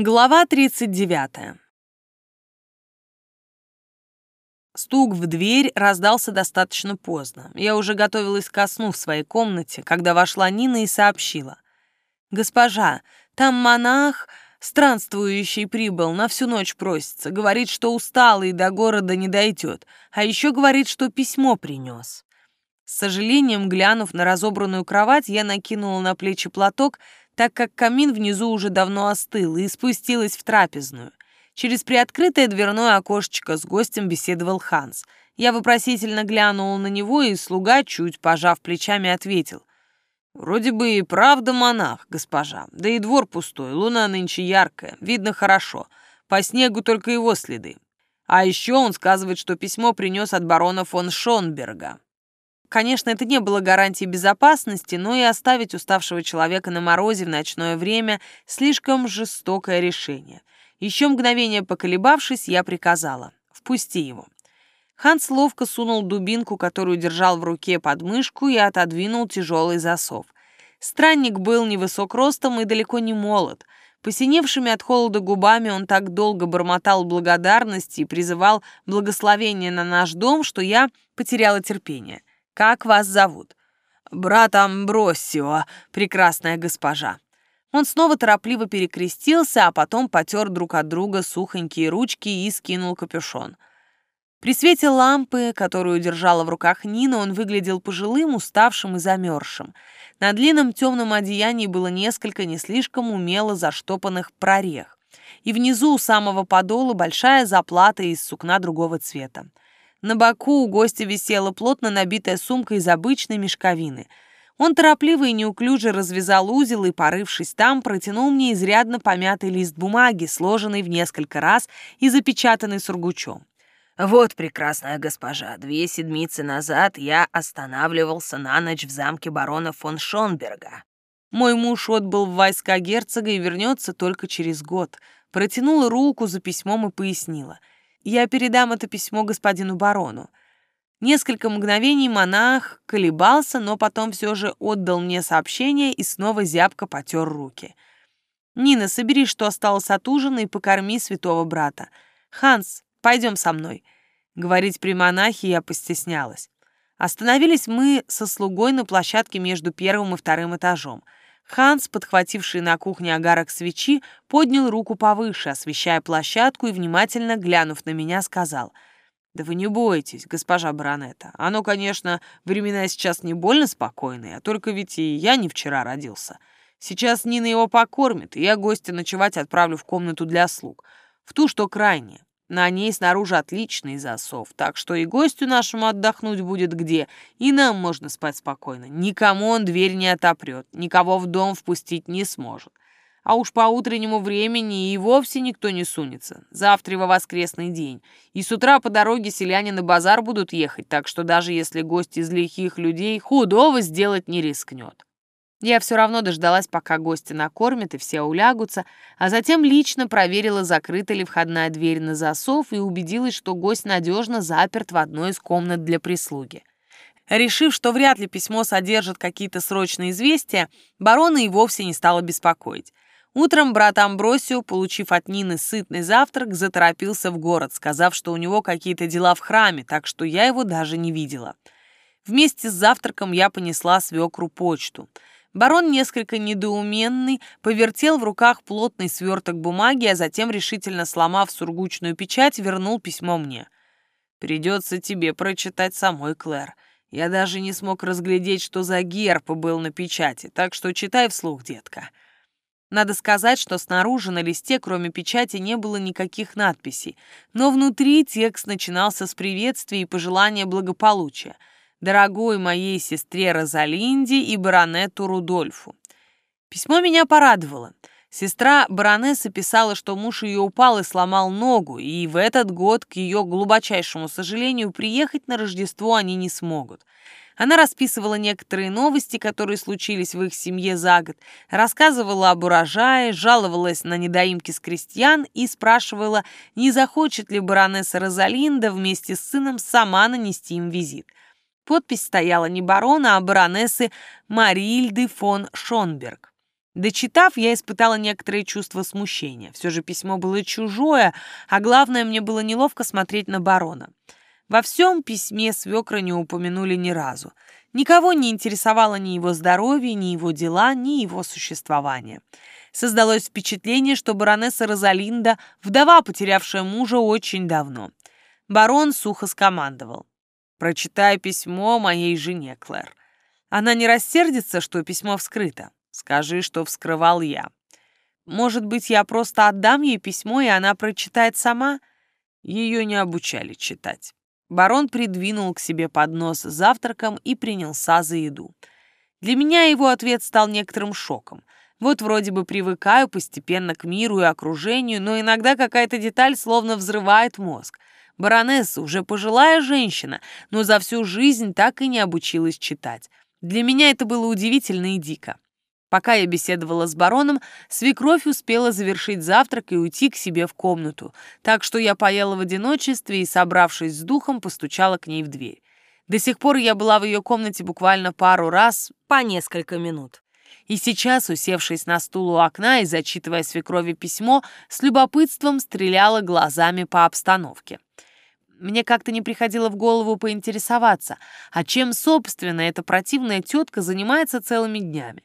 Глава 39. Стук в дверь раздался достаточно поздно. Я уже готовилась ко сну в своей комнате, когда вошла Нина и сообщила. «Госпожа, там монах, странствующий, прибыл, на всю ночь просится. Говорит, что устал и до города не дойдет. А еще говорит, что письмо принес». С сожалением, глянув на разобранную кровать, я накинула на плечи платок, так как камин внизу уже давно остыл, и спустилась в трапезную. Через приоткрытое дверное окошечко с гостем беседовал Ханс. Я вопросительно глянула на него, и слуга, чуть пожав плечами, ответил. «Вроде бы и правда монах, госпожа. Да и двор пустой, луна нынче яркая, видно хорошо. По снегу только его следы. А еще он сказывает, что письмо принес от барона фон Шонберга. Конечно, это не было гарантией безопасности, но и оставить уставшего человека на морозе в ночное время — слишком жестокое решение. Еще мгновение поколебавшись, я приказала «Впусти его». Ханс ловко сунул дубинку, которую держал в руке под мышку, и отодвинул тяжелый засов. Странник был невысок ростом и далеко не молод. Посиневшими от холода губами он так долго бормотал благодарности и призывал благословение на наш дом, что я потеряла терпение. Как вас зовут?» «Брат Амбросио, прекрасная госпожа». Он снова торопливо перекрестился, а потом потер друг от друга сухонькие ручки и скинул капюшон. При свете лампы, которую держала в руках Нина, он выглядел пожилым, уставшим и замерзшим. На длинном темном одеянии было несколько не слишком умело заштопанных прорех. И внизу у самого подола большая заплата из сукна другого цвета. На боку у гостя висела плотно набитая сумка из обычной мешковины. Он торопливо и неуклюже развязал узел и, порывшись там, протянул мне изрядно помятый лист бумаги, сложенный в несколько раз и запечатанный сургучом. «Вот, прекрасная госпожа, две седмицы назад я останавливался на ночь в замке барона фон Шонберга. Мой муж отбыл в войска герцога и вернется только через год. Протянула руку за письмом и пояснила — я передам это письмо господину барону. Несколько мгновений монах колебался, но потом все же отдал мне сообщение и снова зябко потер руки. «Нина, собери, что осталось от ужина, и покорми святого брата. Ханс, пойдем со мной». Говорить при монахе я постеснялась. Остановились мы со слугой на площадке между первым и вторым этажом — Ханс, подхвативший на кухне огарок свечи, поднял руку повыше, освещая площадку и, внимательно глянув на меня, сказал, «Да вы не бойтесь, госпожа баронета. Оно, конечно, времена сейчас не больно спокойные, а только ведь и я не вчера родился. Сейчас Нина его покормит, и я гостя ночевать отправлю в комнату для слуг, в ту, что крайняя. На ней снаружи отличный засов, так что и гостю нашему отдохнуть будет где, и нам можно спать спокойно. Никому он дверь не отопрет, никого в дом впустить не сможет. А уж по утреннему времени и вовсе никто не сунется. Завтра во воскресный день. И с утра по дороге селяне на базар будут ехать, так что даже если гость из лихих людей худого сделать не рискнет. Я все равно дождалась, пока гости накормят и все улягутся, а затем лично проверила, закрыта ли входная дверь на засов и убедилась, что гость надежно заперт в одной из комнат для прислуги. Решив, что вряд ли письмо содержит какие-то срочные известия, барона и вовсе не стала беспокоить. Утром брат Амбросио, получив от Нины сытный завтрак, заторопился в город, сказав, что у него какие-то дела в храме, так что я его даже не видела. Вместе с завтраком я понесла свекру почту — Барон, несколько недоуменный, повертел в руках плотный сверток бумаги, а затем, решительно сломав сургучную печать, вернул письмо мне. «Придется тебе прочитать самой, Клэр. Я даже не смог разглядеть, что за герб был на печати, так что читай вслух, детка». Надо сказать, что снаружи на листе, кроме печати, не было никаких надписей, но внутри текст начинался с приветствия и пожелания благополучия — дорогой моей сестре Розалинде и баронету Рудольфу. Письмо меня порадовало. Сестра баронессы писала, что муж ее упал и сломал ногу, и в этот год, к ее глубочайшему сожалению, приехать на Рождество они не смогут. Она расписывала некоторые новости, которые случились в их семье за год, рассказывала об урожае, жаловалась на недоимки с крестьян и спрашивала, не захочет ли баронесса Розалинда вместе с сыном сама нанести им визит. Подпись стояла не барона, а баронессы Марильды фон Шонберг. Дочитав, я испытала некоторые чувства смущения. Все же письмо было чужое, а главное, мне было неловко смотреть на барона. Во всем письме свекра не упомянули ни разу. Никого не интересовало ни его здоровье, ни его дела, ни его существование. Создалось впечатление, что баронесса Розалинда – вдова, потерявшая мужа очень давно. Барон сухо скомандовал. «Прочитай письмо моей жене, Клэр. Она не рассердится, что письмо вскрыто. Скажи, что вскрывал я. Может быть, я просто отдам ей письмо, и она прочитает сама? Ее не обучали читать. Барон придвинул к себе поднос с завтраком и принялся за еду. Для меня его ответ стал некоторым шоком. Вот вроде бы привыкаю постепенно к миру и окружению, но иногда какая-то деталь словно взрывает мозг. Баронесса уже пожилая женщина, но за всю жизнь так и не обучилась читать. Для меня это было удивительно и дико. Пока я беседовала с бароном, свекровь успела завершить завтрак и уйти к себе в комнату, так что я поела в одиночестве и, собравшись с духом, постучала к ней в дверь. До сих пор я была в ее комнате буквально пару раз, по несколько минут. И сейчас, усевшись на стул у окна и зачитывая свекрови письмо, с любопытством стреляла глазами по обстановке. Мне как-то не приходило в голову поинтересоваться, а чем, собственно, эта противная тетка занимается целыми днями.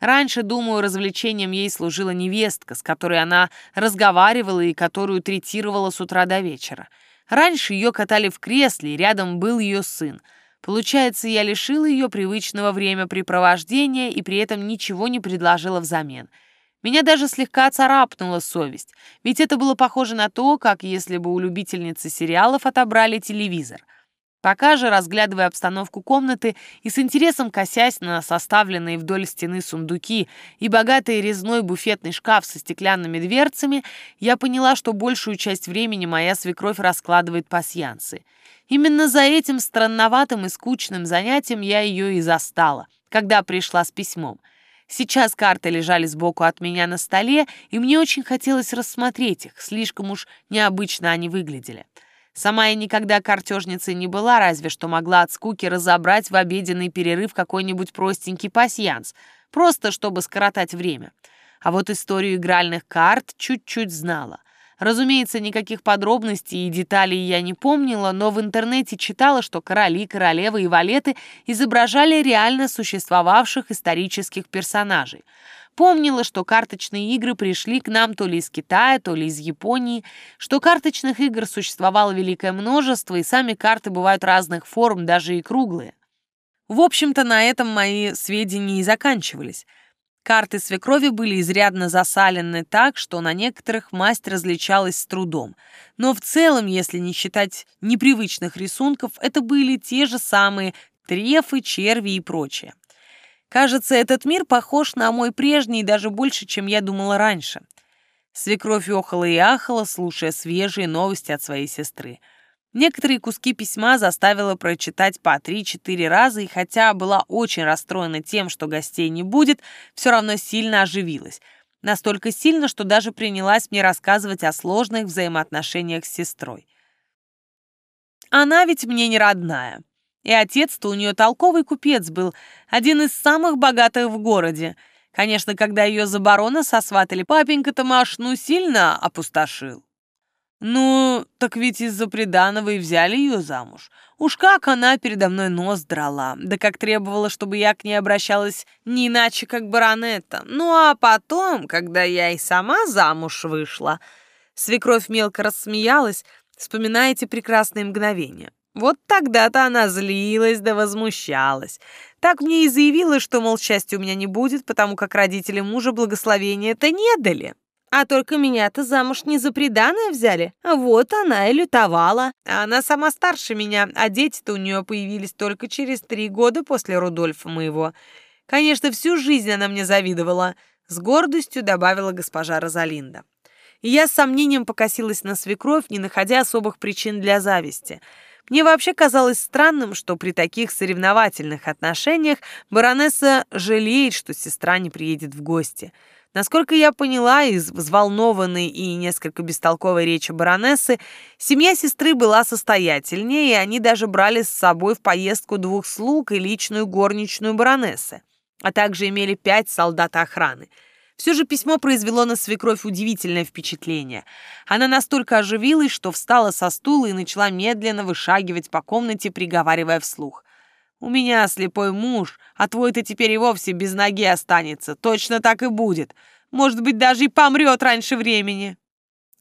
Раньше, думаю, развлечением ей служила невестка, с которой она разговаривала и которую третировала с утра до вечера. Раньше ее катали в кресле, и рядом был ее сын. Получается, я лишила ее привычного времяпрепровождения и при этом ничего не предложила взамен. Меня даже слегка царапнула совесть, ведь это было похоже на то, как если бы у любительницы сериалов отобрали телевизор. Пока же, разглядывая обстановку комнаты и с интересом косясь на составленные вдоль стены сундуки и богатый резной буфетный шкаф со стеклянными дверцами, я поняла, что большую часть времени моя свекровь раскладывает пасьянсы. Именно за этим странноватым и скучным занятием я ее и застала, когда пришла с письмом. Сейчас карты лежали сбоку от меня на столе, и мне очень хотелось рассмотреть их, слишком уж необычно они выглядели. Сама я никогда картежницей не была, разве что могла от скуки разобрать в обеденный перерыв какой-нибудь простенький пасьянс, просто чтобы скоротать время. А вот историю игральных карт чуть-чуть знала. Разумеется, никаких подробностей и деталей я не помнила, но в интернете читала, что короли, королевы и валеты изображали реально существовавших исторических персонажей — Помнила, что карточные игры пришли к нам то ли из Китая, то ли из Японии, что карточных игр существовало великое множество, и сами карты бывают разных форм, даже и круглые. В общем-то, на этом мои сведения и заканчивались. Карты свекрови были изрядно засалены так, что на некоторых масть различалась с трудом. Но в целом, если не считать непривычных рисунков, это были те же самые трефы, черви и прочее. Кажется, этот мир похож на мой прежний даже больше, чем я думала раньше. Свекровь охала и ахала, слушая свежие новости от своей сестры. Некоторые куски письма заставила прочитать по три-четыре раза, и хотя была очень расстроена тем, что гостей не будет, все равно сильно оживилась. Настолько сильно, что даже принялась мне рассказывать о сложных взаимоотношениях с сестрой. Она ведь мне не родная. И отец-то у нее толковый купец был, один из самых богатых в городе. Конечно, когда ее за барона сосватали, папенька-то машну сильно опустошил. Ну, так ведь из-за приданого и взяли ее замуж. Уж как она передо мной нос драла, да как требовала, чтобы я к ней обращалась не иначе, как баронета. Ну, а потом, когда я и сама замуж вышла, свекровь мелко рассмеялась, вспоминая эти прекрасные мгновения. Вот тогда-то она злилась да возмущалась. Так мне и заявила, что, мол, счастья у меня не будет, потому как родители мужа благословения-то не дали. А только меня-то замуж не за преданное взяли. Вот она и лютовала. А она сама старше меня, а дети-то у нее появились только через три года после Рудольфа моего. Конечно, всю жизнь она мне завидовала. С гордостью добавила госпожа Розалинда. Я с сомнением покосилась на свекровь, не находя особых причин для зависти — мне вообще казалось странным, что при таких соревновательных отношениях баронесса жалеет, что сестра не приедет в гости. Насколько я поняла из взволнованной и несколько бестолковой речи баронессы, семья сестры была состоятельнее, и они даже брали с собой в поездку двух слуг и личную горничную баронессы, а также имели пять солдат охраны. Все же письмо произвело на свекровь удивительное впечатление. Она настолько оживилась, что встала со стула и начала медленно вышагивать по комнате, приговаривая вслух. «У меня слепой муж, а твой-то теперь и вовсе без ноги останется. Точно так и будет. Может быть, даже и помрет раньше времени».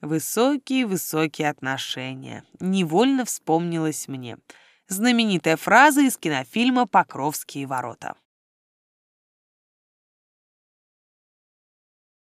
Высокие-высокие отношения. Невольно вспомнилось мне. Знаменитая фраза из кинофильма «Покровские ворота».